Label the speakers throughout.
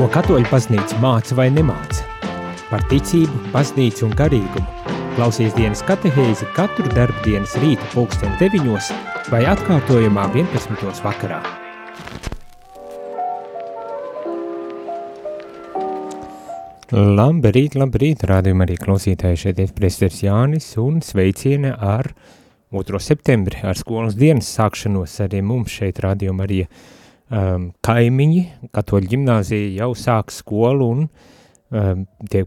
Speaker 1: Ko katoļu baznīca māca vai nemāca? Par ticību, baznīcu un garīgumu. Klausies dienas katehēzi katru darba dienas rīta pulksten 9 vai atkārtojumā 11. vakarā. Labrīt, labrīt, rādījumā arī klausītāji šeit ir priesteris Jānis un sveiciena ar 2. septembri, ar skolas dienas sākšanos arī mums šeit rādījumā arī um, kaimiņi, katoļu ģimnāzija jau sāk skolu un um, tie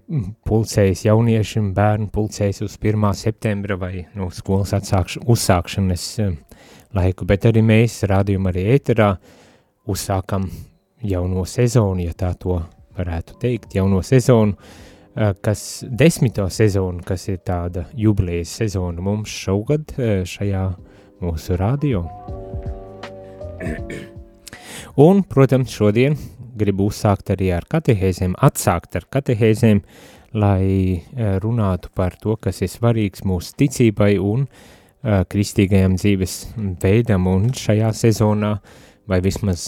Speaker 1: pulcējas jaunieši un bērni pulcējas uz 1. septembra vai no skolas atsākš, uzsākšanas um, laiku, bet arī mēs rādījumā arī ēterā uzsākam jauno sezonu, ja tā to varētu teikt, jauno sezonu, uh, kas desmito sezonu, kas ir tāda jubilejas sezona mums šogad uh, šajā mūsu radio. Un, protams, šodien gribu uzsākt arī ar katehēzēm, atsākt ar katehēzēm, lai eh, runātu par to, kas ir svarīgs mūsu ticībai un uh, kristīgajam dzīves veidam, un šajā sezonā, vai vismaz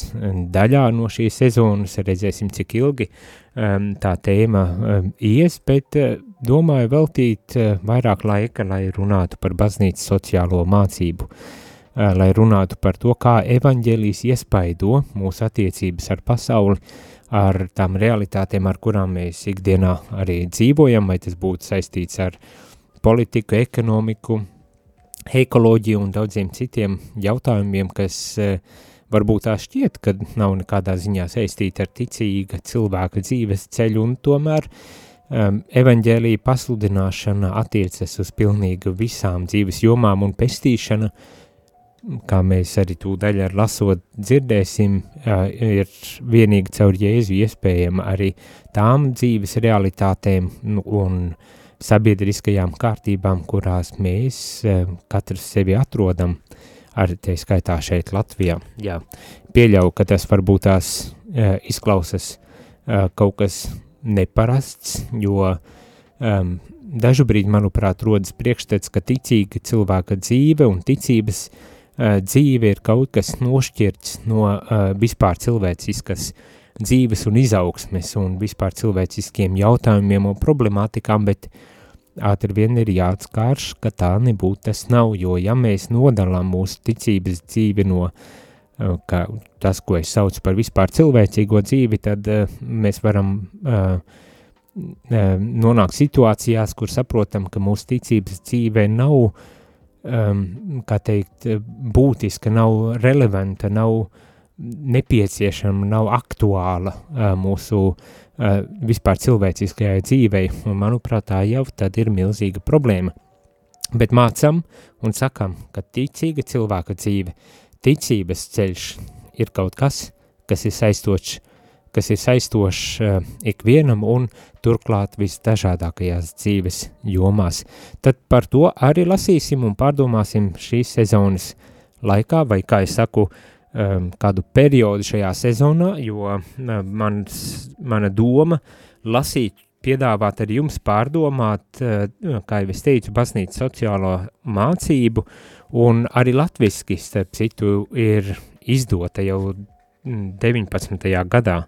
Speaker 1: daļā no šīs sezonas, redzēsim, cik ilgi um, tā tēma um, ies, bet uh, domāju veltīt uh, vairāk laika, lai runātu par baznīcas sociālo mācību. Uh, Eh, lai runātu par to, kā evaņģēlijas iespaido mūsu attiecības ar pasauli, ar tām realitātēm, ar kurām mēs ikdienā arī dzīvojam, vai tas būtu saistīts ar politiku, ekonomiku, ekoloģiju un daudziem citiem jautājumiem, kas eh, varbūt tā šķiet, ka nav nekādā ziņā saistīti ar ticīga cilvēka dzīves ceļu, un tomēr um, evaņģēlija pasludināšana attiecas uz pilnīgi visām dzīves jomām un pestīšana uh, kā mēs arī tūdaļ ar lasot dzirdēsim, ir vienīgi caur Jēzu iespējama arī tām dzīves realitātēm nu, un sabiedriskajām kārtībām, kurās mēs katrs sevi atrodam, arī tie skaitā šeit Latvijā. Jā, pieļauju, ka tas varbūt tās izklausas kaut kas neparasts, jo um, dažu brīdi, manuprāt, rodas priekšstats, ka ticīga cilvēka dzīve un ticības uh, dzīve ir kaut kas nošķirts no uh, vispār cilvēciskas dzīves un izaugsmes un vispār cilvēciskiem jautājumiem un problemātikām, bet ātri vien ir jāatskārš, ka tā nebūtu tas nav, jo ja mēs nodalām mūsu ticības dzīvi no uh, ka tas, ko es saucu par vispār cilvēcīgo dzīvi, tad mēs varam uh, nonākt situācijās, kur saprotam, ka mūsu ticības dzīve nav um, kā teikt, būtiska, nav relevanta, nav nepieciešama, nav aktuāla uh, mūsu uh, vispār cilvēciskajai dzīvei, un manuprāt, tā jau tad ir milzīga problēma. Bet mācam un sakam, ka ticīga cilvēka dzīve, ticības ceļš ir kaut kas, kas ir saistošs kas ir saistošs uh, ikvienam un turklāt visdažādākajās dzīves jomās. Tad par to arī lasīsim un pārdomāsim šīs sezonas laikā, vai kā es saku, um, kādu periodu šajā sezonā, jo uh, mans, mana doma lasīt piedāvāt arī jums pārdomāt, uh, kā jau es teicu, baznīcas sociālo mācību, un arī latviski, starp citu, ir izdota jau 19. gadā,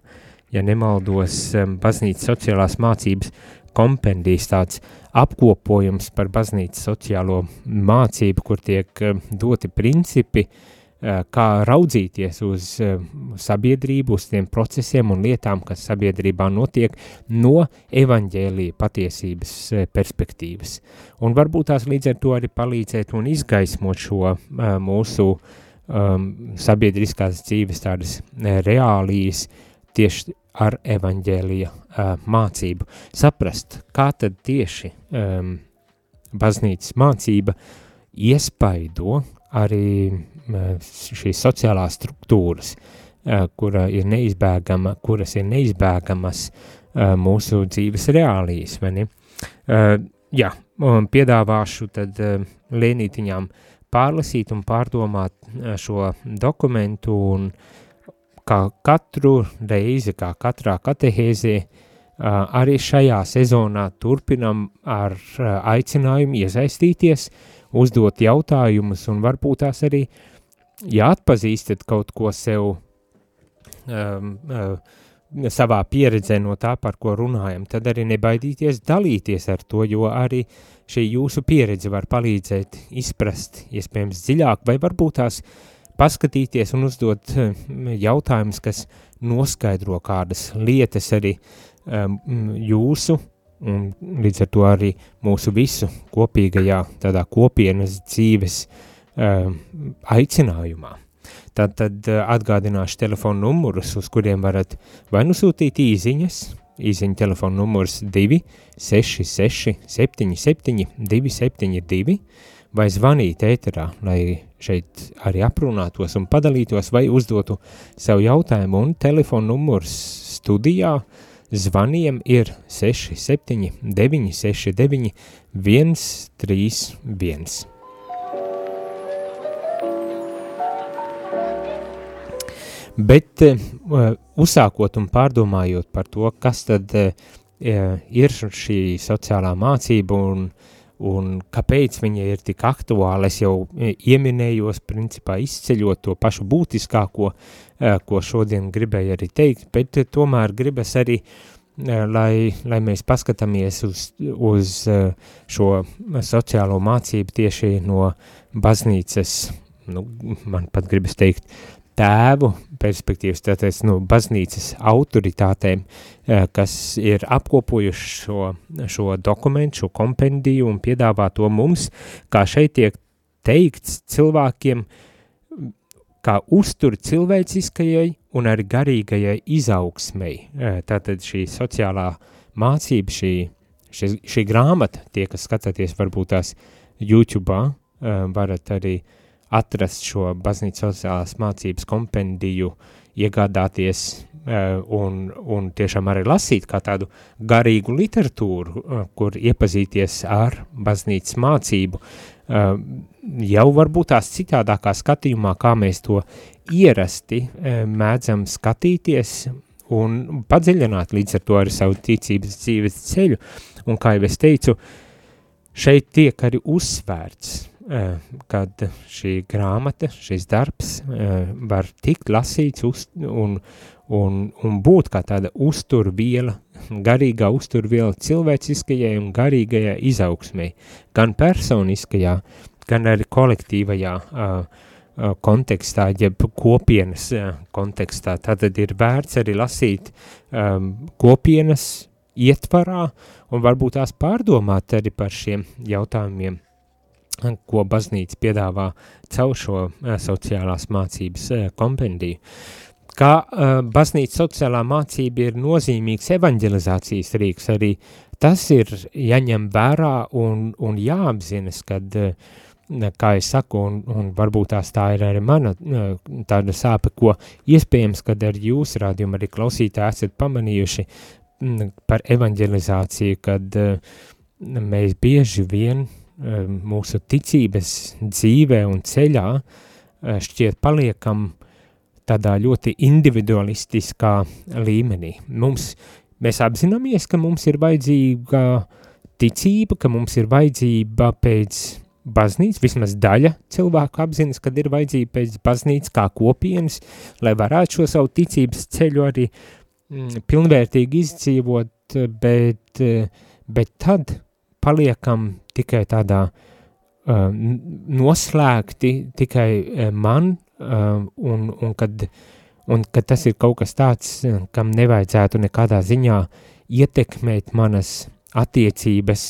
Speaker 1: ja nemaldos, baznīcas sociālās mācības kompendijas tāds apkopojums par baznīcas sociālo mācību, kur tiek doti principi, eh, kā raudzīties uz sabiedrību, uz tiem procesiem un lietām, kas sabiedrībā notiek no evaņģēlija patiesības eh, perspektīvas. Un varbūt tās līdz ar to arī palīdzēt un izgaismot šo eh, mūsu uh, um, sabiedriskās dzīves tādas uh, reālijas tieši ar evaņģēlija uh, mācību. Saprast, kā tad tieši um, baznīcas mācība iespaido arī uh, šīs sociālās struktūras, uh, kura ir neizbēgama, kuras ir neizbēgamas uh, mūsu dzīves reālijas, vai ne? Uh, jā, un piedāvāšu tad uh, lēnītiņām uh, pārlasīt un pārdomāt šo dokumentu un kā katru reizi, kā katrā katehēzē, eh, arī šajā sezonā turpinam ar aicinājumu iesaistīties, uzdot jautājumus un varbūt tās arī, ja atpazīstat kaut ko sev um, uh, savā pieredzē no tā, par ko runājam, tad arī nebaidīties dalīties ar to, jo arī šī jūsu pieredze var palīdzēt izprast, iespējams, dziļāk, vai varbūt tās paskatīties un uzdot jautājumus, kas noskaidro kādas lietas arī um, jūsu un līdz ar to arī mūsu visu kopīgajā tādā kopienas dzīves um, aicinājumā. Tad, tad atgādināšu telefonu numurus, uz kuriem varat vai nu sūtīt īziņas, īziņa telefona numurs 266 77 272, vai zvanīt ēterā, lai šeit arī aprunātos un padalītos, vai uzdotu sev jautājumu, un telefona numurs studijā zvaniem ir 67 969 131. Bet uh, uzsākot un pārdomājot par to, kas tad uh, ir šī sociālā mācība un, un kāpēc viņa ir tik aktuāla, es jau ieminējos, principā izceļot to pašu būtiskāko, uh, ko šodien gribēju arī teikt, bet uh, tomēr gribas arī lai, lai mēs paskatāmies uz, uz šo sociālo mācību tieši no baznīcas, nu, man pat gribas teikt, tēvu perspektīvas, tātad no baznīcas autoritātēm, eh, kas ir apkopojuši šo, šo dokumentu, šo kompendiju un piedāvā to mums, kā šeit tiek teikts cilvēkiem, kā uztur cilvēciskajai un arī garīgajai izaugsmei. Eh, tātad šī sociālā mācība, šī, šī, šī grāmata, tie, kas skatāties varbūt tās YouTube, eh, varat arī uh, atrast šo baznīcas sociālās mācības kompendiju, iegādāties uh, un, un tiešām arī lasīt kā tādu garīgu literatūru, uh, kur iepazīties ar baznīcas mācību, uh, jau varbūt tās citādākā skatījumā, kā mēs to ierasti mēdzam skatīties un padziļināt līdz ar to arī savu ticības dzīves ceļu, un kā jau es teicu, šeit tiek arī uzsvērts kad šī grāmata, šis darbs eh, var tikt lasīts uz, un, un, un būt kā tāda uzturviela, garīgā uzturviela cilvēciskajai un garīgajai izaugsmai, gan personiskajā, gan arī kolektīvajā uh, kontekstā, jeb kopienas kontekstā. Tātad ir vērts arī lasīt um, kopienas ietvarā un varbūt tās pārdomāt arī par šiem jautājumiem ko baznīca piedāvā caur šo sociālās mācības kompendiju. Kā uh, baznīca sociālā mācība ir nozīmīgs evanģelizācijas rīks, arī tas ir jāņem vērā un, un jāapzinas, kad, kā es saku, un, un varbūt tās tā ir arī mana tāda sāpe, ko iespējams, kad ar jūsu rādījumu arī klausītāji esat pamanījuši m, par evanģelizāciju, kad mēs bieži vien mūsu ticības dzīvē un ceļā uh, šķiet paliekam tādā ļoti individualistiskā līmenī. Mums, mēs apzināmies, ka mums ir vajadzīga ticība, ka mums ir vajadzība pēc baznīcas, vismaz daļa cilvēku apzinas, kad ir vajadzība pēc baznīcas kā kopienas, lai varētu šo savu ticības ceļu arī mm, pilnvērtīgi izdzīvot, bet, bet tad paliekam tikai tādā uh, noslēgti tikai man, uh, un, un, kad, un kad tas ir kaut kas tāds, kam nevajadzētu nekādā ziņā ietekmēt manas attiecības,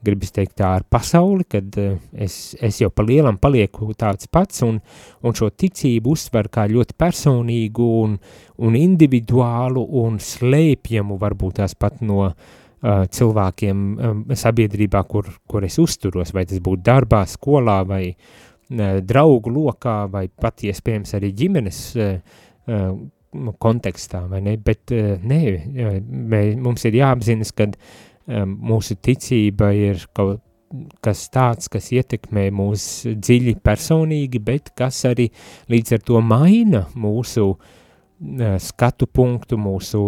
Speaker 1: gribas teikt tā ar pasauli, kad uh, es, es jau pa lielam palieku tāds pats un, un šo ticību uzsver kā ļoti personīgu un, un individuālu un slēpjamu varbūt tās pat no uh, cilvēkiem sabiedrībā, kur, kur es uzturos, vai tas būtu darbā, skolā, vai draugu lokā, vai pat iespējams arī ģimenes kontekstā, vai ne, bet nē, mums ir jāapzinas, ka mūsu ticība ir kaut kas tāds, kas ietekmē mūs dziļi personīgi, bet kas arī līdz ar to maina mūsu uh, skatu punktu, mūsu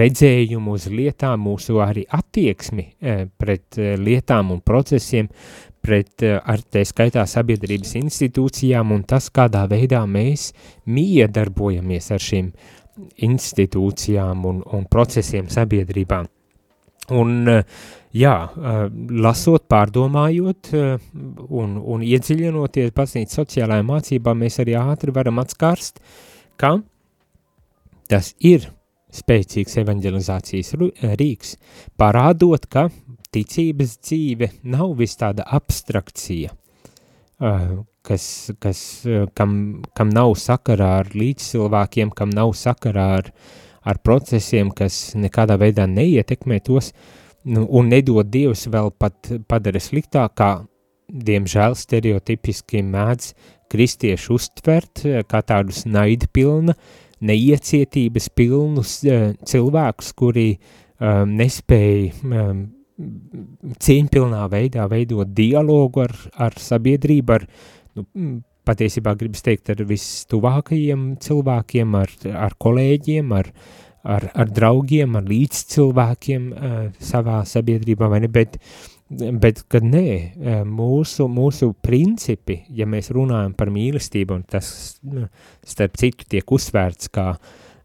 Speaker 1: redzējumu uz lietām, mūsu arī attieksmi pret lietām un procesiem, pret ar te skaitā sabiedrības institūcijām un tas, kādā veidā mēs miedarbojamies ar šīm institūcijām un, un procesiem sabiedrībā. Un, jā, lasot, pārdomājot un, un iedziļinoties baznīcas sociālajā mācībā, mēs arī ātri varam atskarst, ka tas ir spēcīgs evanģelizācijas rīks, parādot, ka ticības dzīve nav vis tāda abstrakcija, kas, kas, kam, kam nav sakarā ar līdzcilvēkiem, kam nav sakarā ar, ar procesiem, kas nekādā veidā neietekmē tos, nu, un nedod Dievs vēl pat padara sliktāk, kā diemžēl stereotipiski mēdz kristieši uztvert, kā tādus naidpilna, neiecietības pilnus cilvēkus, kuri um, nespēja um, cieņpilnā veidā veidot dialogu ar, ar sabiedrību, ar, nu, patiesībā gribas teikt, ar vistuvākajiem cilvēkiem, ar, ar kolēģiem, ar, ar, ar draugiem, ar līdzcilvēkiem uh, savā sabiedrībā, vai ne, bet, bet kad nē, uh, mūsu, mūsu principi, ja mēs runājam par mīlestību, un tas, starp citu, tiek uzsvērts kā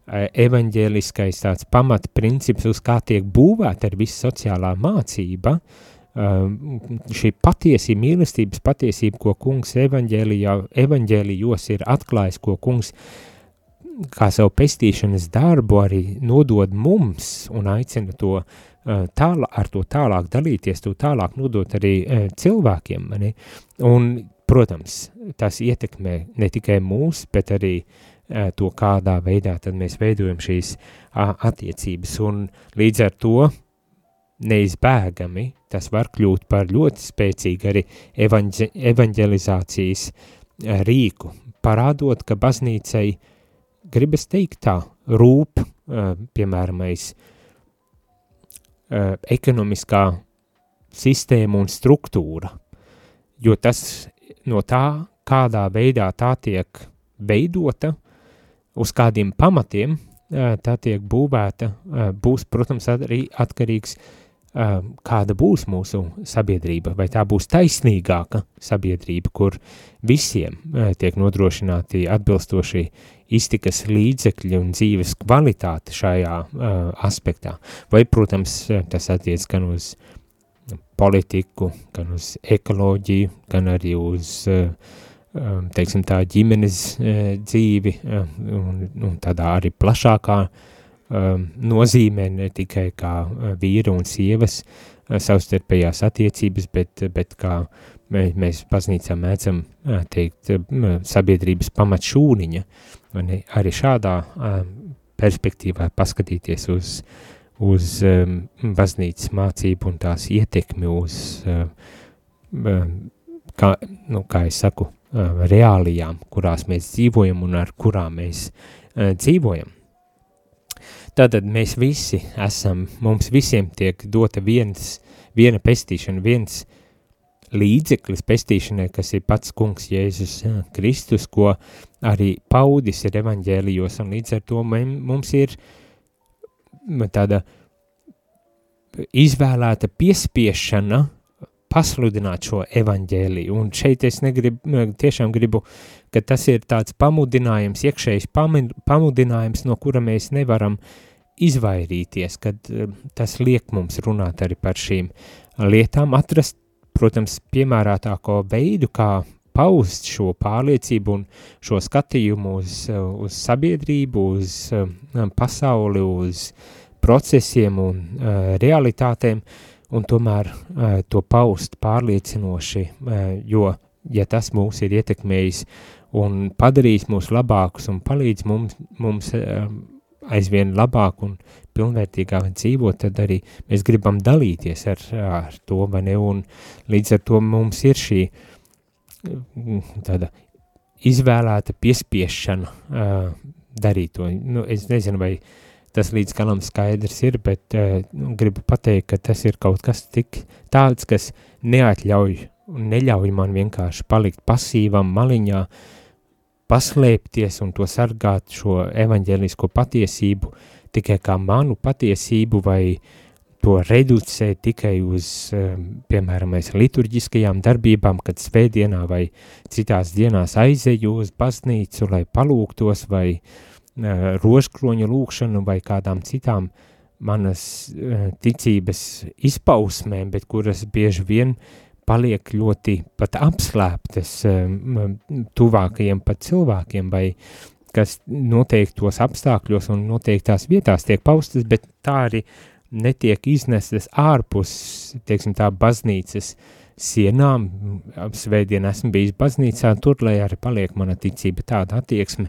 Speaker 1: Eh, evaņģēliskais tāds pamatprincips, uz kā tiek būvēta ar visu sociālā mācība, um, šī patiesība, mīlestības patiesība, ko kungs evaņģēlijos ir atklājis, ko kungs kā savu pestīšanas darbu arī nodod mums un aicina to uh, tālā, ar to tālāk dalīties, to tālāk nodot arī uh, cilvēkiem. Ne? Un, protams, tas ietekmē ne tikai mūs, bet arī uh, to, kādā veidā mēs veidojam šīs attiecības, un līdz ar to neizbēgami tas var kļūt par ļoti spēcīgu arī evaņģe, evaņģelizācijas rīku, parādot, ka baznīcai, gribas teikt tā, rūp, piemēram, ekonomiskā sistēma un struktūra, jo tas no tā, kādā veidā tā tiek veidota, uz kādiem pamatiem tā tiek būvēta, būs, protams, arī atkarīgs, kāda būs mūsu sabiedrība, vai tā būs taisnīgāka sabiedrība, kur visiem tiek nodrošināti atbilstoši iztikas līdzekļi un dzīves kvalitāte šajā aspektā. Vai, protams, tas attiec gan uz politiku, gan uz ekoloģiju, gan arī uz uh, teiksim tā, ģimenes uh, dzīvi un, un tādā arī plašākā um, nozīmē, ne tikai kā uh, vīra un sievas uh, savstarpējās attiecības, bet, bet kā mēs, baznīcā mēdzam teikt sabiedrības pamatšūniņa, arī šādā perspektīvā paskatīties uz, uz baznīcas mācību un tās ietekmi uz, kā, nu, kā es saku, uh, reālijām, kurās mēs dzīvojam un ar kurām mēs uh, dzīvojam. Tātad mēs visi esam, mums visiem tiek dota viens, viena pestīšana, viens līdzeklis pestīšanai, kas ir pats kungs Jēzus Kristus, ko arī paudis ir evaņģēlijos, un līdz ar to mums ir tāda izvēlēta piespiešana pasludināt šo evaņģēliju. Un šeit es negribu, tiešām gribu, ka tas ir tāds pamudinājums, iekšējs pamudinājums, no kura mēs nevaram izvairīties, kad eh, tas liek mums runāt arī par šīm lietām, atrast, protams, piemērātāko veidu, kā paust šo pārliecību un šo skatījumu uz, uz sabiedrību, uz um, pasauli, uz procesiem un uh, realitātēm, uh, un tomēr uh, to paust pārliecinoši, uh, jo, ja tas mūs ir ietekmējis un padarījis mūs labākus un palīdz mums, mums uh, aizvien labāk un pilnvērtīgāk dzīvot, tad arī mēs gribam dalīties ar, ar to, vai ne, un līdz ar to mums ir šī tāda izvēlēta piespiešana uh, darīt to. Nu, es nezinu, vai uh, tas līdz galam skaidrs ir, bet uh, gribu pateikt, ka tas ir kaut kas tik tāds, kas neatļauj un neļauj man vienkārši palikt pasīvam maliņā, paslēpties un to sargāt šo evaņģēlisko patiesību tikai kā manu patiesību vai to reducēt tikai uz, piemēram, liturģiskajām darbībām, kad svētdienā vai citās dienās aizeju uz baznīcu, lai palūgtos vai uh, rožkroņa lūkšanu vai kādām citām manas ticības izpausmēm, bet kuras bieži vien paliek ļoti pat apslēptas tuvākajiem pat cilvēkiem vai kas noteiktos apstākļos un noteiktās vietās tiek paustas, bet tā arī netiek iznestas ārpus, teiksim tā, baznīcas sienām. Svētdien esmu bijis baznīcā, tur, lai arī paliek mana ticība tāda attieksme,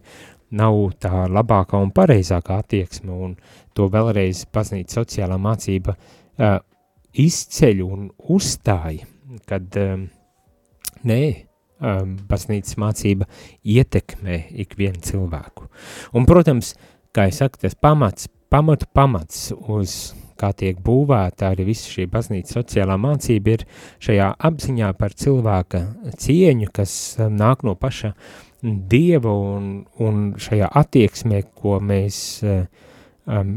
Speaker 1: nav tā labākā un pareizākā attieksme, un to vēlreiz baznīca sociālā mācība uh, izceļ un uzstāja, kad um, nē, um, baznīcas mācība ietekmē ikvienu cilvēku. Un, protams, kā es saku, tas pamats, pamatu pamats uz kā tiek būvēta arī visa šī baznīca sociālā mācība ir šajā apziņā par cilvēka cieņu, kas um, nāk no paša Dieva un, un šajā attieksmē, ko mēs um,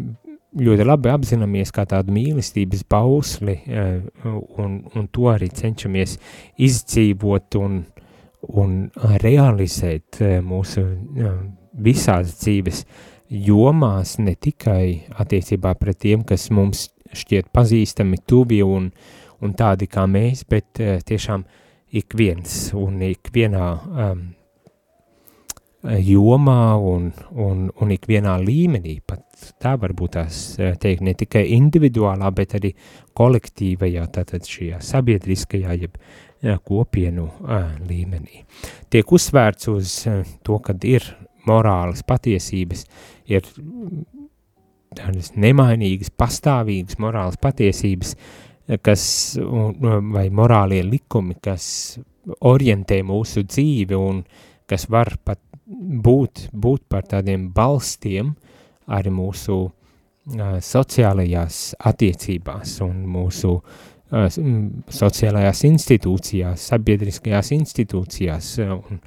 Speaker 1: ļoti labi apzināmies kā tādu mīlestības bausli uh, un, un to arī cenšamies izdzīvot un, un realizēt uh, mūsu visās dzīves jomās, ne tikai attiecībā pret tiem, kas mums šķiet pazīstami, tuvi un, un tādi kā mēs, bet tiešām ik viens un ik vienā um, jomā un, un, un ik vienā līmenī, pat tā varbūt tās teikt, ne tikai individuālā, bet arī kolektīvajā, tātad šajā sabiedriskajā, jeb jā, kopienu uh, līmenī. Tiek uzsvērts uz uh, to, kad ir morālas patiesības, ir tādas nemainīgas, pastāvīgas morālas patiesības, kas, vai morālie likumi, kas orientē mūsu dzīvi un kas var pat būt, būt par tādiem balstiem arī mūsu uh, sociālajās attiecībās un mūsu uh, sociālajās institūcijās, sabiedriskajās institūcijās, un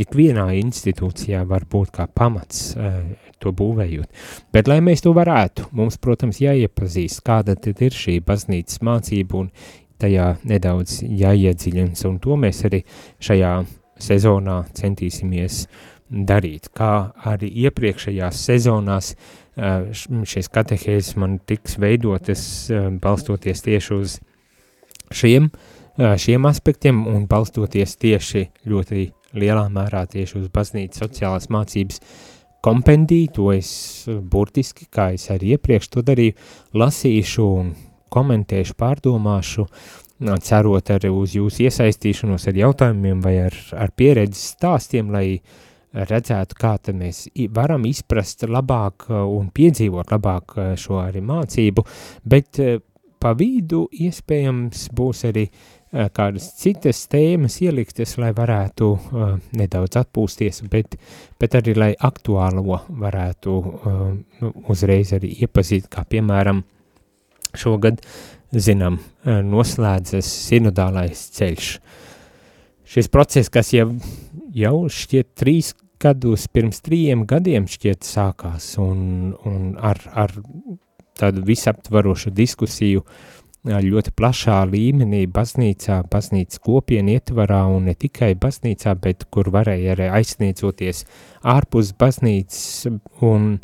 Speaker 1: ikvienā institūcijā var būt kā pamats to būvējot. Bet, lai mēs to varētu, mums, protams, jāiepazīst, kāda tad ir šī baznīcas mācība un tajā nedaudz jāiedziļins, un to mēs arī šajā sezonā centīsimies darīt. Kā arī iepriekšējās sezonās šīs katehēzes man tiks veidotas balstoties tieši uz šiem, šiem aspektiem un balstoties tieši ļoti lielā mērā tieši uz baznīcas sociālās mācības kompendiju, to es burtiski, kā es arī iepriekš to darīju, lasīšu un komentēšu, pārdomāšu, cerot arī uz jūsu iesaistīšanos ar jautājumiem vai ar, ar pieredzes stāstiem, lai redzētu, kā mēs varam izprast labāk un piedzīvot labāk šo arī mācību, bet pa vidu iespējams būs arī kādas citas tēmas ieliktas, lai varētu nedaudz atpūsties, bet, bet arī, lai aktuālo varētu uzreiz arī iepazīt, kā piemēram šogad, zinām, noslēdzas sinodālais ceļš. Šis process, kas jau, jau šķiet trīs gadus, pirms trījiem gadiem šķiet sākās un, un ar, ar tādu visaptvarošu diskusiju ļoti plašā līmenī baznīcā, baznīcas kopienu ietvarā un ne tikai baznīcā, bet kur varēja arī aizsniedzoties ārpus baznīcas un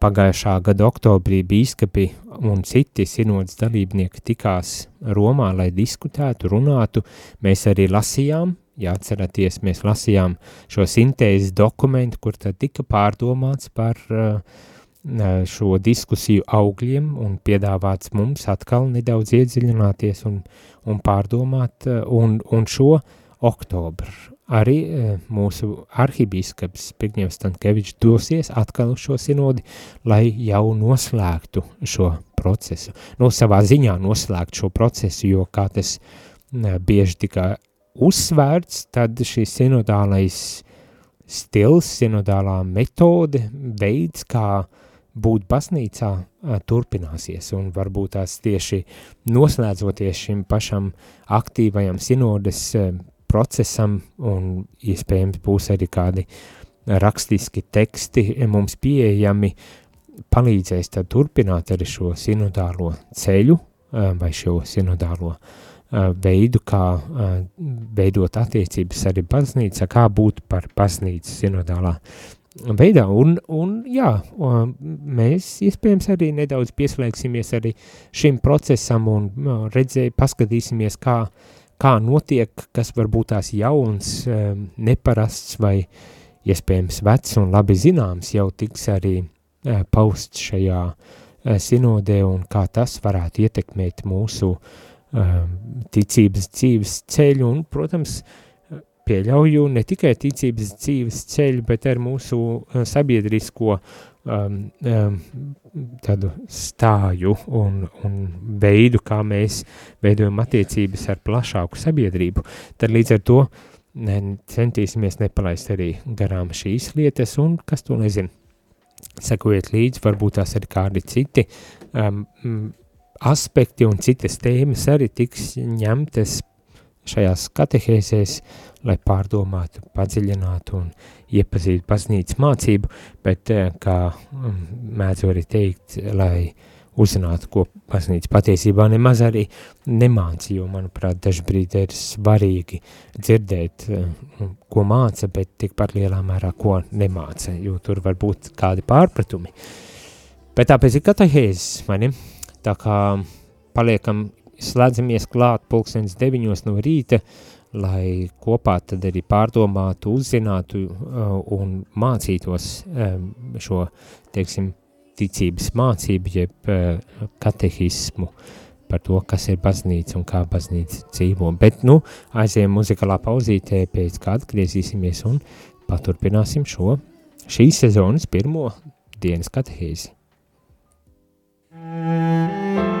Speaker 1: pagājušā gada oktobrī bīskapi un citi sinodas dalībnieki tikās Romā, lai diskutētu, runātu. Mēs arī lasījām, jāatceraties, mēs lasījām šo sintēzes dokumentu, kur tad tika pārdomāts par uh, šo diskusiju augļiem un piedāvāts mums atkal nedaudz iedziļināties un, un pārdomāt, un, un šo oktobru arī mūsu arhibīskaps Pigņevs Stankievičs dosies atkal uz šo sinodi, lai jau noslēgtu šo procesu. Nu, savā ziņā noslēgt šo procesu, jo kā tas bieži tika uzsvērts, tad šis sinodālais stils, sinodālā metode, veids, kā uh, būt baznīcā turpināsies. Un varbūt tās tieši noslēdzoties šim pašam aktīvajam sinodes procesam un iespējams būs arī kādi rakstiski teksti mums pieejami, palīdzēs tad turpināt arī šo sinodālo ceļu vai šo sinodālo veidu, kā veidot attiecības arī baznīca, kā būt par baznīcas sinodālā veidā, un, un jā, mēs iespējams arī nedaudz pieslēgsimies arī šim procesam un redzēji, paskatīsimies, kā, kā notiek, kas varbūt tās jauns, neparasts vai iespējams vecs un labi zināms jau tiks arī pausts šajā sinodē un kā tas varētu ietekmēt mūsu ticības dzīves ceļu un, protams, pieļauju ne tikai ticības dzīves ceļu, bet ar mūsu sabiedrisko um, um, tādu stāju un, un veidu, kā mēs veidojam attiecības ar plašāku sabiedrību. Tad līdz ar to ne, centīsimies nepalaist arī garām šīs lietas un kas to nezina. Sekojiet līdzi, varbūt tās ir kādi citi um, aspekti un citas tēmas arī tiks ņemtas šajās katehēzēs, lai pārdomātu, padziļinātu un iepazītu baznīcas mācību, bet, eh, kā um, mēdzu arī teikt, lai uzzinātu, ko baznīca patiesībā nemaz arī nemāca, jo, manuprāt, dažbrīd ir svarīgi dzirdēt, eh, ko māca, bet tikpat lielā mērā, ko nemāca, jo tur var būt kādi pārpratumi. Bet tāpēc ir katehēzes, vai ne? Tā kā paliekam slēdzamies klāt pulkstens deviņos no rīta, lai kopā tad arī pārdomātu, uzzinātu uh, un mācītos um, šo, teiksim, ticības mācību, jeb uh, katehismu par to, kas ir baznīca un kā baznīca dzīvo. Bet, nu, aizējām muzikālā pauzītē, pēc kā atgriezīsimies un paturpināsim šo šīs sezonas pirmo dienas katehēzi.
Speaker 2: Klāt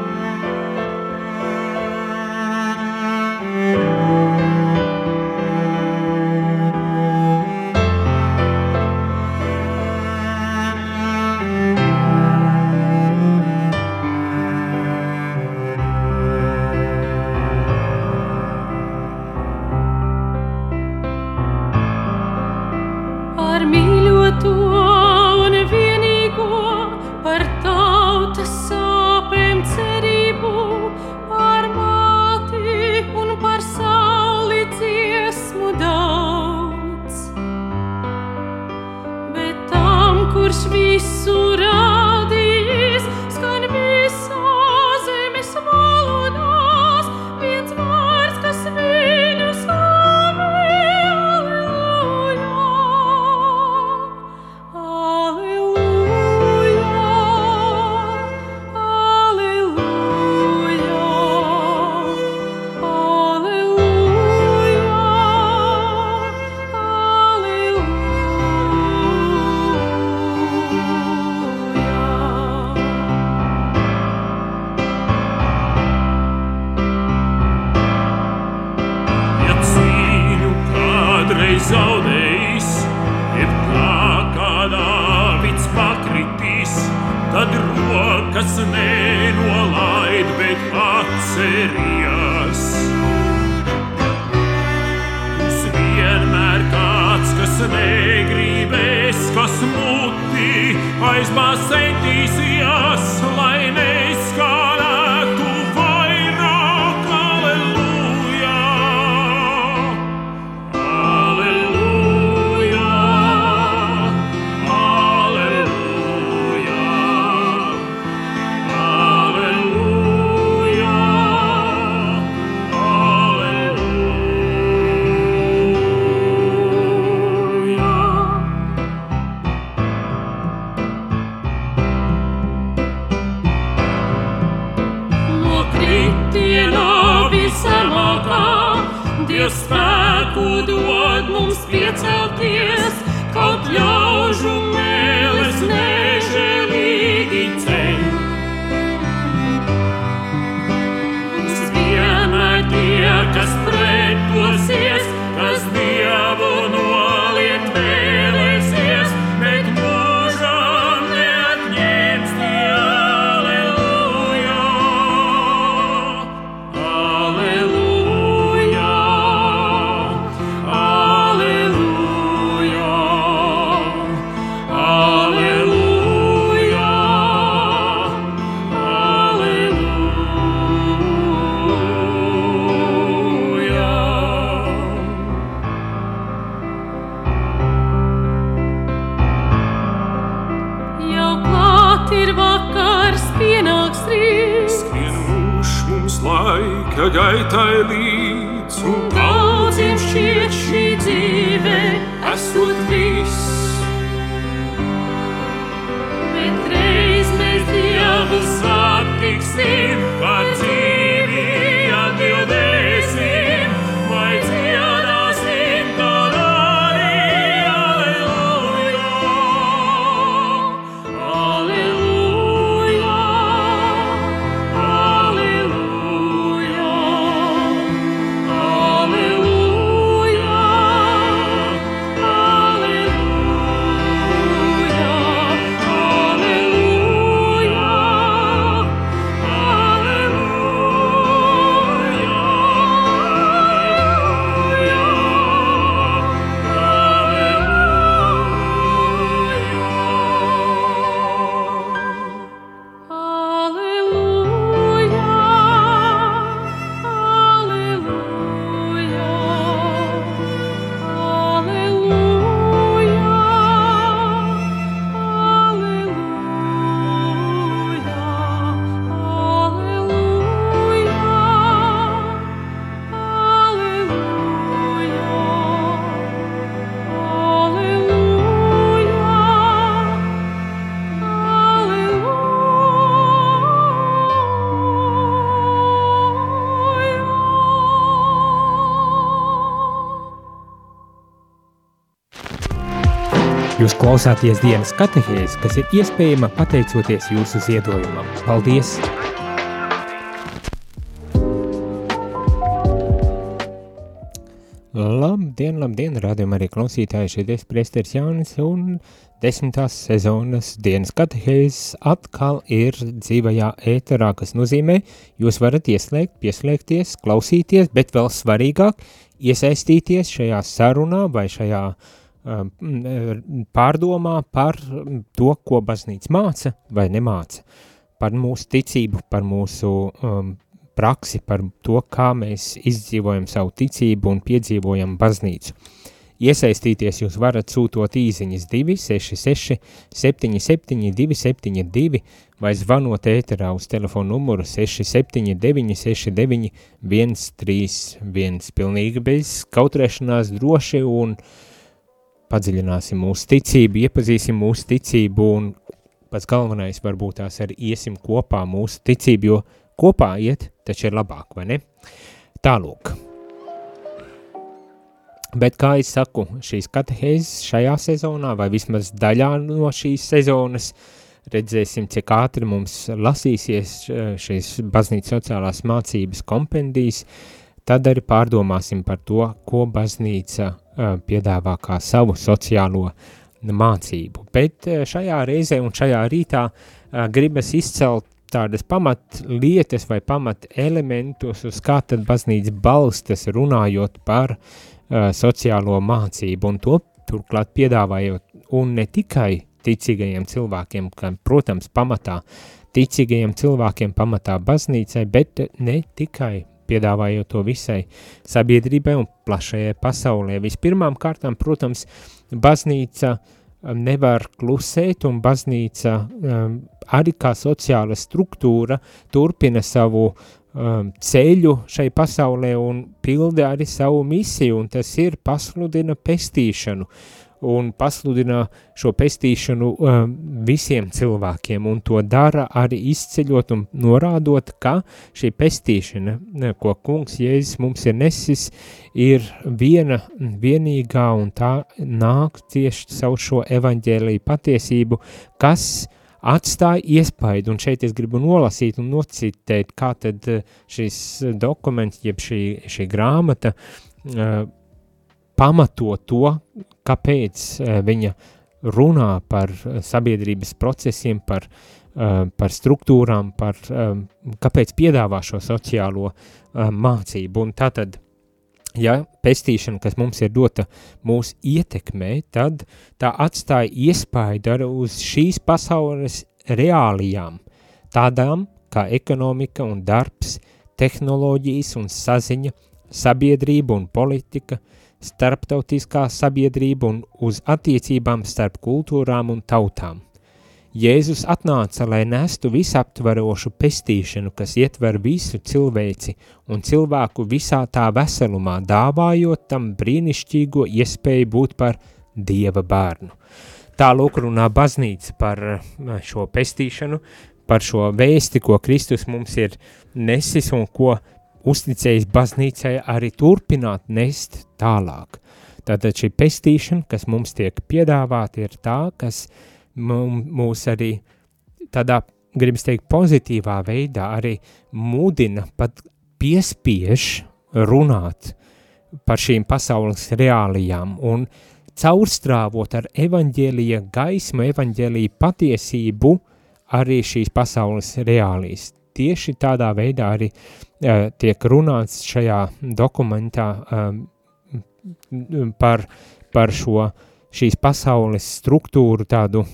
Speaker 2: pienāks rīt.
Speaker 3: Skrienuš mums laika gaitai līdz,
Speaker 2: un daudziem šķiet šī dzīve esot viss. Bet reiz mēs Dievu satiksim par dzīvi
Speaker 1: klausāties dienas katehēs, kas ir iespējama pateicoties jūsu ziedojumam. Paldies! Labdien, labdien, rādījumā arī klausītāji, šeit es priesteris Jānis un desmitās sezonas dienas katehēs atkal ir dzīvajā ēterā, kas nozīmē, jūs varat ieslēgt, pieslēgties, klausīties, bet vēl svarīgāk iesaistīties šajā sarunā vai šajā uh, pārdomā par to, ko baznīca māca vai nemāca, par mūsu ticību, par mūsu um, praksi, par to, kā mēs izdzīvojam savu ticību un piedzīvojam baznīcu. Iesaistīties jūs varat sūtot īziņas 266 77 272 vai zvanot ēterā uz telefonu numuru 679 69 131 pilnīgi bez kautrēšanās droši un uh, padziļināsim mūsu ticību, iepazīsim mūsu ticību un pats galvenais varbūt tās arī iesim kopā mūsu ticību, jo kopā iet taču ir labāk, vai ne? Tālūk. Bet, kā es saku, šīs katehēzes šajā sezonā, vai vismaz daļā no šīs sezonas, redzēsim, cik ātri mums lasīsies šīs baznīcas sociālās mācības kompendijas, tad arī pārdomāsim par to, ko baznīca piedāvā kā savu sociālo mācību. Bet šajā reizē un šajā rītā gribas izcelt tādas pamat lietas vai pamat elementus, uz kā tad baznīca balstas runājot par uh, sociālo mācību un to turklāt piedāvājot un ne tikai ticīgajiem cilvēkiem, kā, protams, pamatā ticīgajiem cilvēkiem pamatā baznīcai, bet ne tikai piedāvājot to visai sabiedrībai un plašajai pasaulē. Vispirmām kārtām, protams, baznīca um, nevar klusēt un baznīca um, arī kā sociāla struktūra turpina savu um, ceļu šai pasaulē un pilda arī savu misiju, un tas ir pasludina pestīšanu. Uh, un pasludina šo pestīšanu um, visiem cilvēkiem, un to dara arī izceļot un norādot, ka šī pestīšana, ko kungs Jēzus mums ir nesis, ir viena, vienīgā, un tā nāk tieši savu šo evaņģēliju patiesību, kas atstāja iespaidu, un šeit es gribu nolasīt un nocitēt, kā tad uh, šis dokuments, jeb šī, šī grāmata, uh, pamato to, kāpēc eh, viņa runā par eh, sabiedrības procesiem, par, eh, par struktūrām, par kāpēc piedāvā šo sociālo mācību. Un tātad, ja pestīšana, kas mums ir dota, mūs ietekmē, tad tā atstāja iespaidu uz šīs pasaules reālijām, tādām kā ekonomika un darbs, tehnoloģijas un saziņa, sabiedrība un politika, starptautiskā sabiedrība un uz attiecībām starp kultūrām un tautām. Jēzus atnāca, lai nestu visaptverošu pestīšanu, kas ietver visu cilvēci un cilvēku visā tā veselumā, dāvājot tam brīnišķīgo iespēju būt par Dieva bērnu. Tā lūk runā baznīca par eh, šo pestīšanu, par šo vēsti, ko Kristus mums ir nesis un ko uzticējis baznīcai arī turpināt nest tālāk. Tātad šī pestīšana, kas mums tiek piedāvāta, ir tā, kas mūs arī tādā, gribas teikt, pozitīvā veidā arī mudina, pat piespiež runāt par šīm pasaules reālijām un caurstrāvot ar evaņģēlija gaismu, evaņģēlija patiesību arī šīs pasaules reālijas. Tieši tādā veidā arī uh, tiek runāts šajā dokumentā um, par, par šo šīs pasaules struktūru tādu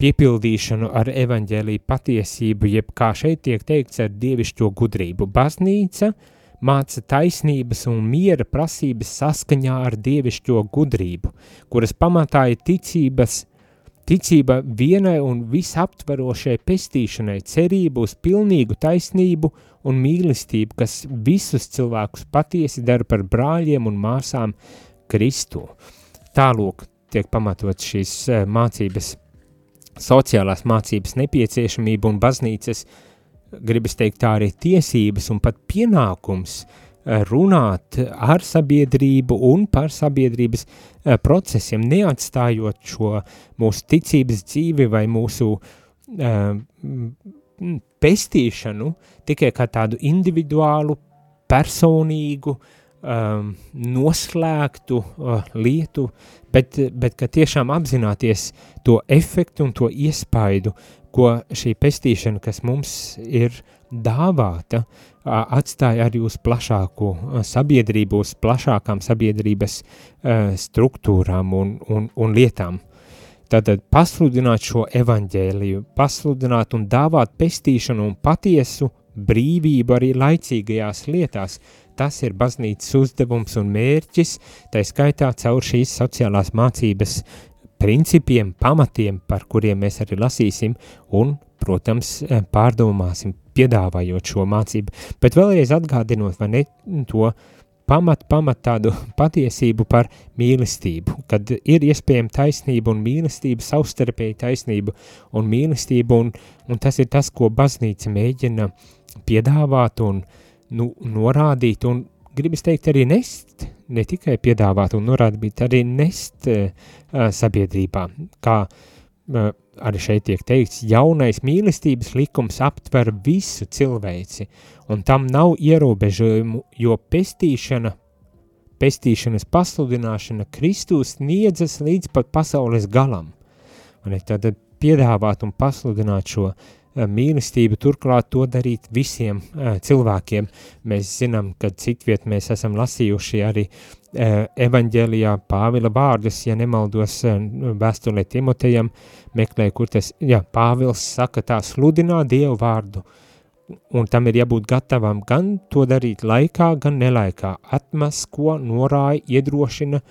Speaker 1: piepildīšanu ar evaņģēlīju patiesību, jeb kā šeit tiek teikts ar dievišķo gudrību. Baznīca māca taisnības un miera prasības saskaņā ar dievišķo gudrību, kuras pamatā ir ticības, ticība vienai un visaptverošai pestīšanai, cerību uz pilnīgu taisnību un mīlestību, kas visus cilvēkus patiesi dara par brāļiem un māsām Kristu. Tālūk tiek pamatot šīs eh, mācības, sociālās mācības nepieciešamība un baznīcas uh, gribas teikt tā arī tiesības un pat pienākums eh, runāt ar sabiedrību un par sabiedrības eh, procesiem, neatstājot šo mūsu ticības dzīvi vai mūsu uh, pestīšanu tikai kā tādu individuālu, personīgu, um, noslēgtu uh, lietu, bet, bet ka tiešām apzināties to efektu un to iespaidu, ko šī pestīšana, kas mums ir dāvāta, atstāja arī uz plašāku sabiedrību, uz plašākām sabiedrības struktūrām un, un, un lietām. Tātad pasludināt šo evaņģēliju, pasludināt un dāvāt pestīšanu un patiesu brīvību arī laicīgajās lietās, tas ir baznīcas uzdevums un mērķis, tā skaitā caur šīs sociālās mācības principiem, pamatiem, par kuriem mēs arī lasīsim un, protams, pārdomāsim, piedāvājot šo mācību. Bet vēlreiz atgādinot, vai ne to pamat, pamat tādu patiesību par mīlestību, kad ir iespējama taisnība un mīlestība, savstarpēja taisnība un mīlestība, un, un tas ir tas, ko baznīca mēģina piedāvāt un nu, norādīt, un gribas teikt arī nest, ne tikai piedāvāt un norādīt, bet arī nest uh, sabiedrībā, kā uh, arī šeit tiek teikts, jaunais mīlestības likums aptver visu cilvēci, un tam nav ierobežojumu, jo pestīšana, pestīšanas pasludināšana Kristus sniedzas līdz pat pasaules galam. Un tad piedāvāt un pasludināt šo Eh, mīlestību, turklāt to darīt visiem uh, cilvēkiem. Mēs zinām, ka citviet mēs esam lasījuši arī evaņģēlijā Pāvila vārdus, ja nemaldos uh, vēstulē Timotejam, meklēju, kur tas, jā, Pāvils saka tā, sludinā Dievu vārdu, un tam ir jābūt gatavam gan to darīt laikā, gan nelaikā, atmasko, norāja, iedrošina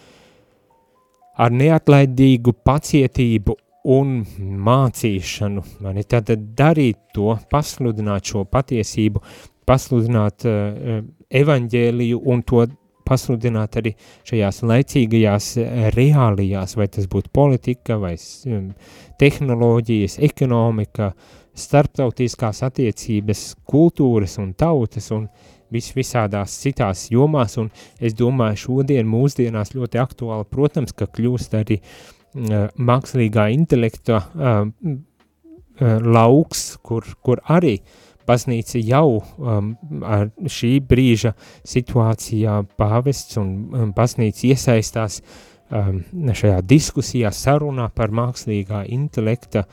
Speaker 1: ar neatlaidīgu pacietību un mācīšanu, mani tad darīt to, pasludināt šo patiesību, pasludināt uh, evaņģēliju un to pasludināt arī šajās laicīgajās uh, reālijās, vai tas būtu politika, vai um, tehnoloģijas, ekonomika, starptautiskās attiecības, kultūras un tautas un vis visādās citās jomās, un es domāju šodien mūsdienās ļoti aktuāli, protams, ka kļūst arī uh, Eh, mākslīgā intelekta uh, uh, lauks, kur, kur arī baznīca jau um, ar šī brīža situācijā pāvests un um, baznīca iesaistās um, šajā diskusijā sarunā par mākslīgā intelekta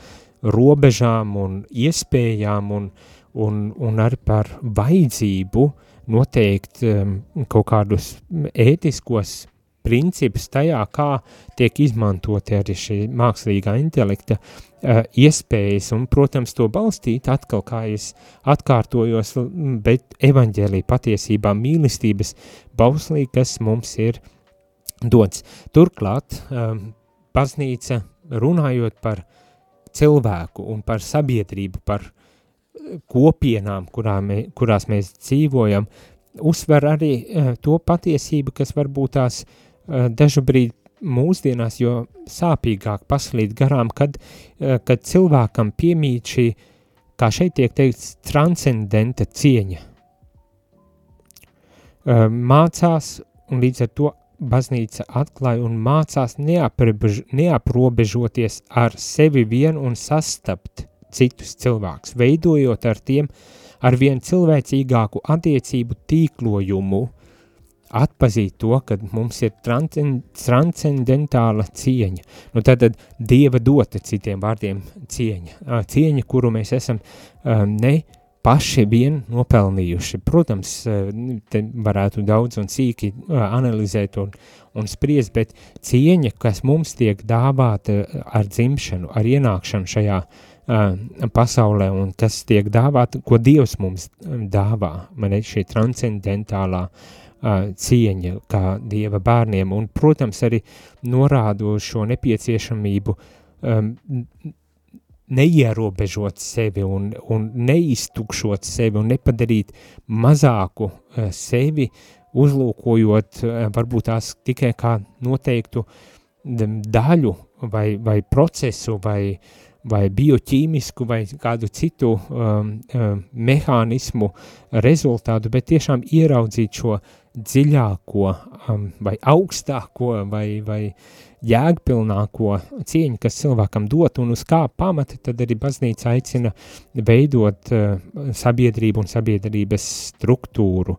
Speaker 1: robežām un iespējām un, un, un arī par vajadzību noteikt um, kaut kādus ētiskos princips tajā, kā tiek izmantoti arī šī mākslīgā intelekta uh, iespējas, un, protams, to balstīt atkal, kā es atkārtojos, bet evaņģēlī patiesībā mīlestības bauslī, kas mums ir dots. Turklāt, um, baznīca runājot par cilvēku un par sabiedrību, par kopienām, kurā mē, kurās mēs dzīvojam, uzsver arī to patiesību, kas varbūt tās dažu brīdi mūsdienās, jo sāpīgāk paslīd garām, kad, kad cilvēkam piemīt šī, kā šeit tiek teikts, transcendenta cieņa. Mācās un līdz ar to baznīca atklāja un mācās neaprebež, neaprobežoties ar sevi vien un sastapt citus cilvēkus, veidojot ar tiem ar vien cilvēcīgāku attiecību tīklojumu, atpazīt to, ka mums ir transcendentāla cieņa. Nu, tad Dieva dota citiem vārdiem cieņa. Cieņa, kuru mēs esam ne paši vien nopelnījuši. Protams, te varētu daudz un sīki analizēt un, un spriest, bet cieņa, kas mums tiek dāvāta ar dzimšanu, ar ienākšanu šajā pasaulē un kas tiek dāvāta, ko Dievs mums dāvā, man ir šī transcendentālā uh, cieņa kā Dieva bērniem un, protams, arī norādu šo nepieciešamību um, neierobežot sevi un, un neiztukšot sevi un nepadarīt mazāku uh, sevi, uzlūkojot uh, varbūt tās tikai kā noteiktu daļu vai, vai procesu vai, vai bioķīmisku vai kādu citu um, um, mehānismu rezultātu, bet tiešām ieraudzīt šo dziļāko um, vai augstāko vai, vai uh, jēgpilnāko cieņu, kas cilvēkam dot, un uz kā pamata tad arī baznīca aicina veidot uh, sabiedrību un sabiedrības struktūru.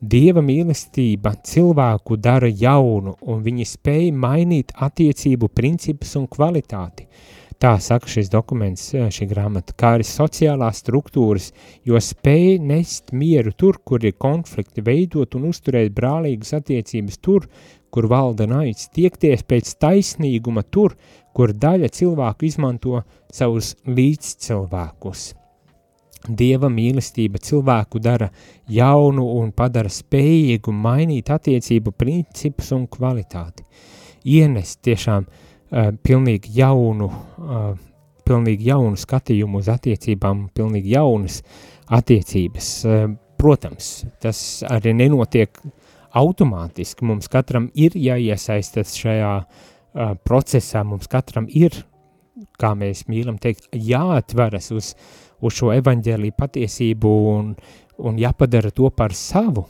Speaker 1: Dieva mīlestība cilvēku dara jaunu, un viņi spēj mainīt attiecību principus un kvalitāti. Tā saka šis dokuments, šī grāmata, kā arī sociālās struktūras, jo spēj nest mieru tur, kur ir konflikti, veidot un uzturēt brālīgas attiecības tur, kur valda naids, tiekties pēc taisnīguma tur, kur daļa cilvēku izmanto savus līdzcilvēkus. Dieva mīlestība cilvēku dara jaunu un padara spējīgu mainīt attiecību principus un kvalitāti. Ienest tiešām uh, pilnīgi jaunu, uh, pilnīgi jaunu skatījumu uz attiecībām, pilnīgi jaunas attiecības. Uh, protams, tas arī nenotiek automātiski. Mums katram ir jāiesaistas šajā procesā, mums katram ir, kā mēs mīlam teikt, jāatveras uz, uz šo evaņģēlī patiesību un, un jāpadara to par savu,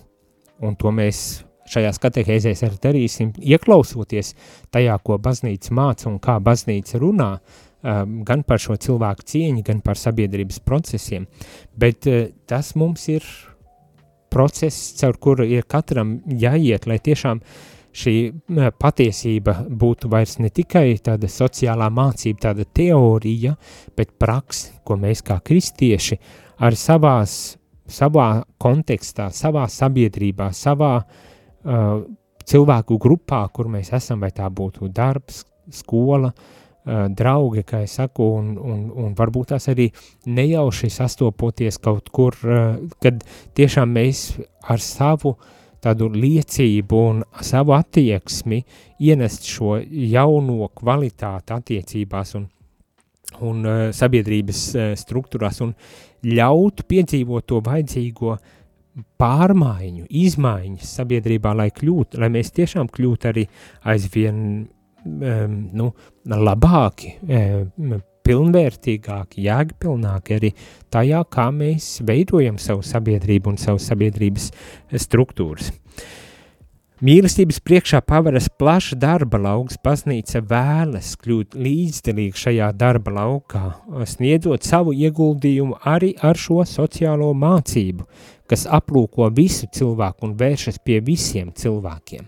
Speaker 1: un to mēs šajās katehēzēs arī darīsim, ieklausoties tajā, ko baznīca māca un kā baznīca runā, um, gan par šo cilvēku cieņu, gan par sabiedrības procesiem, bet uh, tas mums ir process, caur kuru ir katram jāiet, lai tiešām šī patiesība būtu vairs ne tikai tāda sociālā mācība, tāda teorija, bet praksa, ko mēs kā kristieši ar savās, savā kontekstā, savā sabiedrībā, savā uh, cilvēku grupā, kur mēs esam, vai tā būtu darbs, skola, uh, uh, draugi, kā es saku, un, un, un varbūt tās arī nejauši sastopoties kaut kur, uh, kad tiešām mēs ar savu tādu liecību un savu attieksmi ienest šo jauno kvalitāti attiecībās un, un uh, sabiedrības uh, struktūrās un ļaut piedzīvot to vajadzīgo pārmaiņu, izmaiņas sabiedrībā, lai kļūtu, lai mēs tiešām kļūtu arī aizvien nu, labāki, pilnvērtīgāki, jēgpilnāki arī tajā, kā mēs veidojam savu sabiedrību un savu sabiedrības struktūras. Mīlestības priekšā paveras plašs darba lauks, baznīca vēlas kļūt līdzdalīgi šajā darba laukā, sniedzot savu ieguldījumu arī ar šo sociālo mācību, kas aplūko visu cilvēku un vēršas pie visiem cilvēkiem.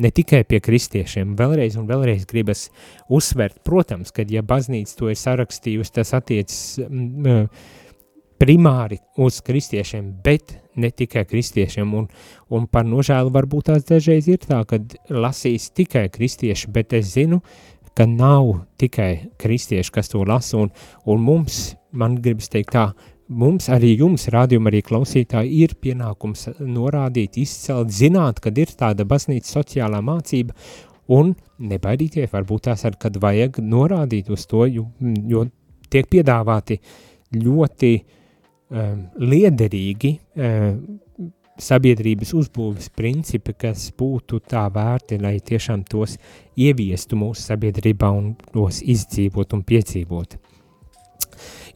Speaker 1: Ne tikai pie kristiešiem. Vēlreiz un vēlreiz gribas uzsvērt, protams, ka ja baznīca to ir sarakstījusi, tas attiecas mm, primāri uz kristiešiem, bet ne tikai kristiešiem, un, un par nožēlu varbūt tās dažreiz ir tā, ka lasīs tikai kristieši, bet es zinu, ka nav tikai kristieši, kas to lasa, un, un mums, man gribas teikt tā, mums arī jums, rādījuma arī klausītāji, ir pienākums norādīt, izcelt, zināt, kad ir tāda baznīca sociālā mācība, un nebaidīties, varbūt tās ar kad vajag norādīt uz to, jo, jo tiek piedāvāti ļoti um, liederīgi um, sabiedrības uzbūves principi, kas būtu tā vērti, lai tiešām tos ieviestu mūsu sabiedrībā un tos izdzīvot un piedzīvot.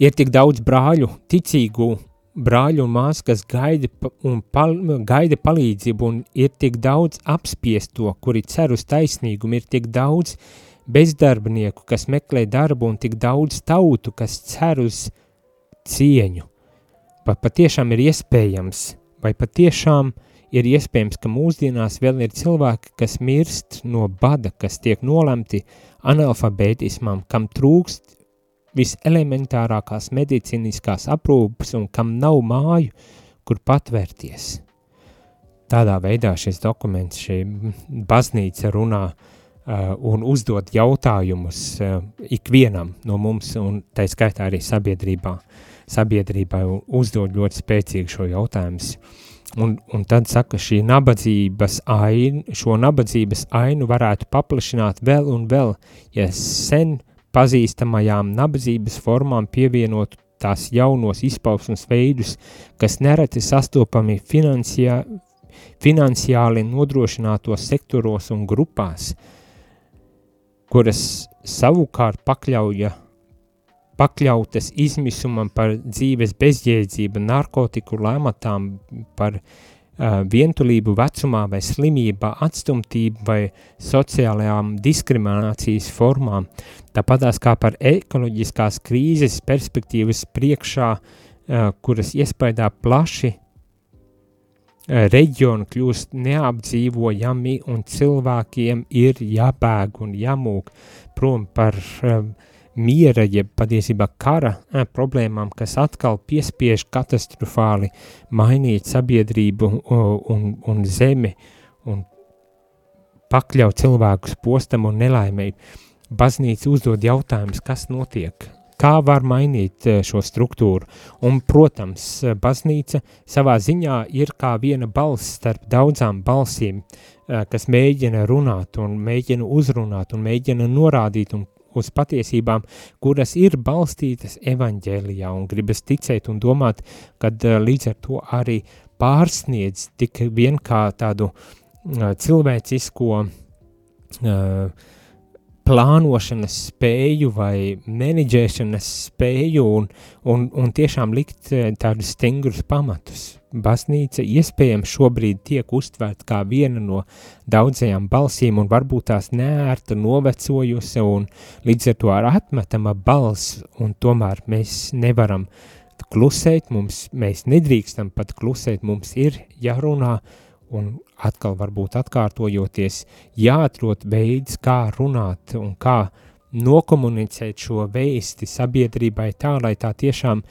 Speaker 1: Ir tik daudz brāļu, ticīgu brāļu un māsu, kas gaida, un pal, gaida palīdzību un ir tik daudz apspiesto, kuri cer uz taisnīgumu, ir tik daudz bezdarbnieku, kas meklē darbu un tik daudz tautu, kas cer uz cieņu. Vai patiešām ir iespējams, vai patiešām ir iespējams, ka mūsdienās vēl ir cilvēki, kas mirst no bada, kas tiek nolemti analfabētismam, kam trūkst viselementārākās medicīniskās aprūpes un kam nav māju, kur patvērties. Tādā veidā šis dokuments, šī baznīca runā uh, un uzdod jautājumus uh, ikvienam no mums, un tā skaitā arī sabiedrībā, sabiedrībai uzdod ļoti spēcīgi šo jautājumus. Un, un tad saka, šī nabadzības ainu, šo nabadzības ainu varētu paplašināt vēl un vēl, ja sen uh, pazīstamajām nabadzības formām pievienot tās jaunos izpausmes veidus, kas nereti sastopami finansiā, finansiāli nodrošinātos sektoros un grupās, kuras savukārt pakļauja, pakļautas izmisumam par dzīves bezjēdzību, narkotiku lēmatām, par uh, vientulību vecumā vai slimībā, atstumtību vai sociālajām diskriminācijas formām, tāpatās kā par ekoloģiskās krīzes perspektīvas priekšā, kuras iespaidā plaši reģioni kļūst neapdzīvojami un cilvēkiem ir jābēg un jāmūk prom par uh, miera, jeb patiesībā kara problēmām, kas atkal piespiež katastrofāli mainīt sabiedrību un, un zemi un pakļaut cilvēkus postam un nelaimēji. Baznīca uzdod jautājumus, kas notiek, kā var mainīt šo struktūru. Un, protams, baznīca savā ziņā ir kā viena balss starp daudzām balsīm, kas mēģina runāt un mēģina uzrunāt un mēģina norādīt un uz patiesībām, kuras ir balstītas evaņģēlijā un gribas ticēt un domāt, kad uh, līdz ar to arī pārsniedz tik vien kā tādu uh, cilvēcisko uh, plānošanas spēju vai menedžēšanas spēju un, un, un tiešām likt tādus stingrus pamatus baznīca iespējams šobrīd tiek uztvērt kā viena no daudzajām balsīm un varbūt tās neērta, novecojusi un līdz ar to ar atmetama balss, un tomēr mēs nevaram klusēt, mums, mēs nedrīkstam pat klusēt, mums ir jārunā un atkal varbūt atkārtojoties, jāatrot veids, kā runāt un kā nokomunicēt šo vēsti sabiedrībai tā, lai tā tiešām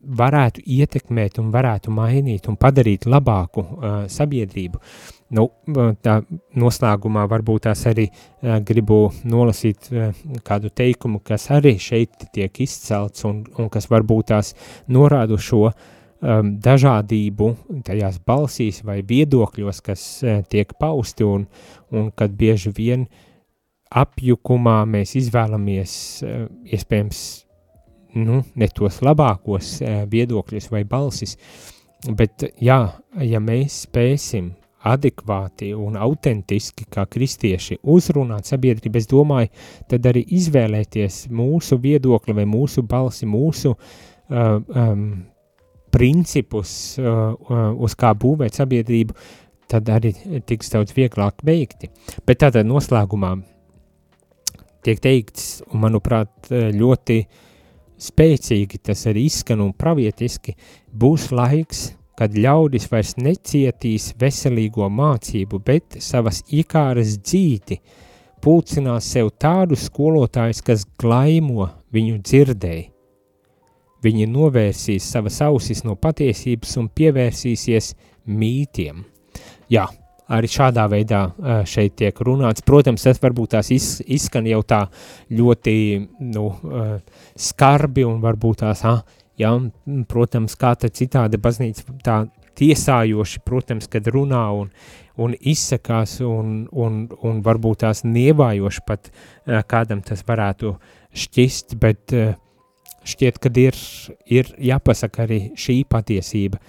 Speaker 1: varētu ietekmēt un varētu mainīt un padarīt labāku uh, sabiedrību. Nu, tā noslēgumā varbūt tās arī uh, gribu nolasīt uh, kādu teikumu, kas arī šeit tiek izcelts un, un kas varbūt tās norādu šo um, dažādību tajās balsīs vai viedokļos, kas uh, tiek pausti un, un kad bieži vien apjukumā mēs izvēlamies uh, iespējams nu, ne tos labākos uh, viedokļus vai balsis, bet jā, ja mēs spēsim adekvāti un autentiski kā kristieši uzrunāt sabiedrību, es domāju, tad arī izvēlēties mūsu viedokli vai mūsu balsi, mūsu uh, um, principus, uh, uz kā būvēt sabiedrību, tad arī tiks daudz vieglāk veikti. Bet tātad noslēgumā tiek teikts, un manuprāt, ļoti uh, spēcīgi tas arī izskan un pravietiski, būs laiks, kad ļaudis vairs necietīs veselīgo mācību, bet savas iekāras dzīti, pulcinās sev tādu skolotājus, kas glaimo viņu dzirdēji. Viņi novērsīs savas ausis no patiesības un pievērsīsies mītiem. Jā, arī šādā veidā šeit tiek runāts. Protams, tas varbūt tās izskan jau tā ļoti nu, skarbi un varbūt tās, ah, jā, protams, kā tad citādi baznīca tā tiesājoši, protams, kad runā un, un izsakās un, un, un varbūt tās nievājoši pat kādam tas varētu šķist, bet uh, šķiet, ka ir, ir jāpasaka arī šī patiesība,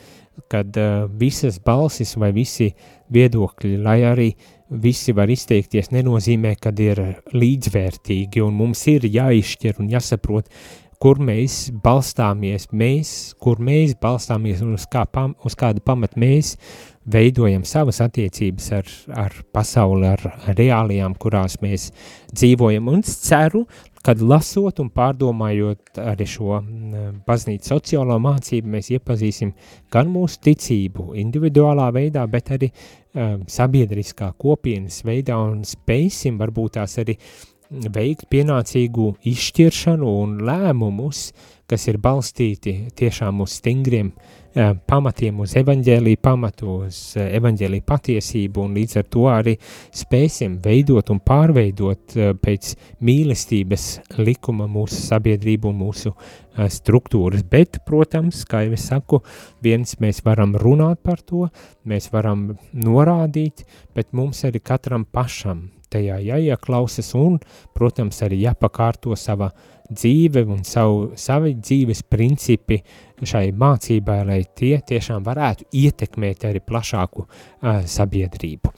Speaker 1: kad uh, visas balsis vai visi viedokļi, lai arī visi var izteikties, nenozīmē, kad ir līdzvērtīgi, un mums ir jāizšķir un jāsaprot, kur mēs balstāmies, mēs, kur mēs balstāmies un uz, kā, pam, uz kādu pamatu mēs veidojam savas attiecības ar, ar pasauli, ar, reālijām, kurās mēs dzīvojam. Un es ceru, kad lasot un pārdomājot arī šo baznīcu sociālo mācību, mēs iepazīsim gan mūsu ticību individuālā veidā, bet arī um, sabiedriskā kopienas veidā un spēsim varbūt tās arī veikt pienācīgu izšķiršanu un lēmumus, kas ir balstīti tiešām uz stingriem uh, pamatiem, uz evaņģēlī pamatu, uz uh, evaņģēlī patiesību, un līdz ar to arī spēsim veidot un pārveidot uh, pēc mīlestības likuma mūsu sabiedrību un mūsu uh, struktūras. Bet, protams, kā jau es saku, viens mēs varam runāt par to, mēs varam norādīt, bet mums arī katram pašam tajā jāieklausas un, protams, arī jāpakārto sava dzīve un savu, savi dzīves principi šai mācībai, lai tie tiešām varētu ietekmēt arī plašāku uh, sabiedrību.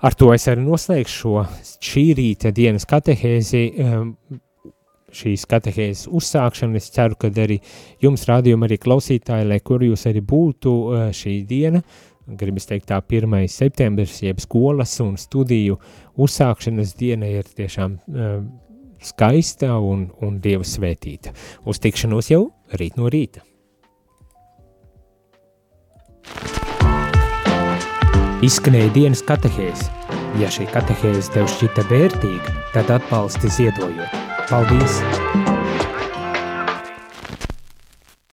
Speaker 1: Ar to es arī noslēgšu šo šī rīta dienas katehēzi, um, šīs katehēzes uzsākšanu. Es ceru, ka arī jums rādījumi arī klausītāji, lai kur jūs arī būtu uh, šī diena, gribas teikt tā 1. septembris, jeb skolas un studiju uzsākšanas diena ir tiešām uh, skaista un, un Dieva svētīta. Uz tikšanos jau rīt no rīta. Izskanēja dienas katehēze. Ja šī katehēze tev šķita vērtīga, tad atbalsti ziedojot. Paldies!